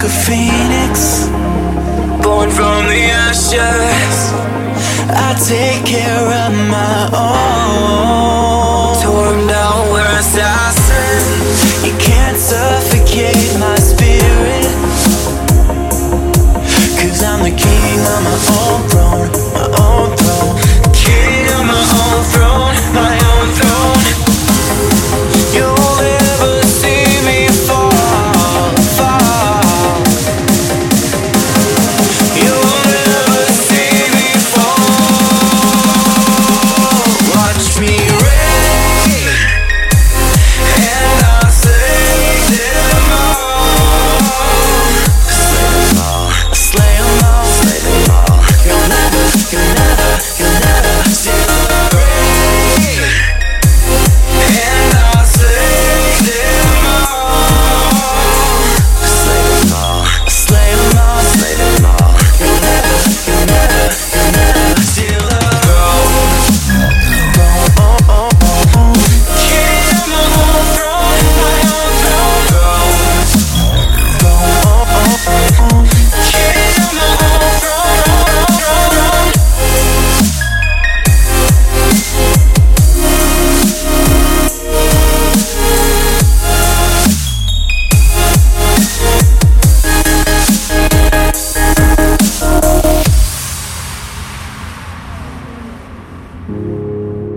like a phoenix, born from the ashes. I take care of my own.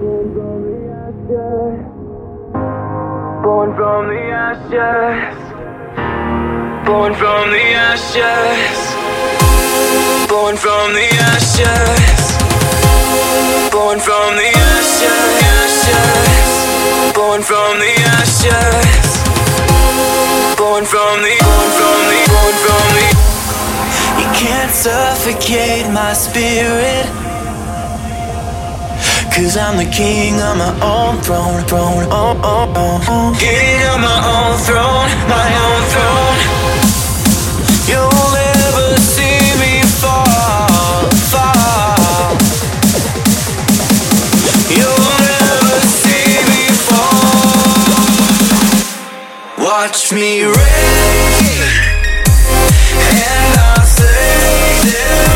Born from the ashes. Born from the ashes. Born from the ashes. Born from the ashes. Born from the ashes. Born from the, ashes born from the, born from the. You can't suffocate my spirit. Cause I'm the king on my own throne, throne, oh, oh, oh, oh. King on my own throne, my own throne. You'll never see me fall, fall. You'll never see me fall. Watch me reign, and I'll say.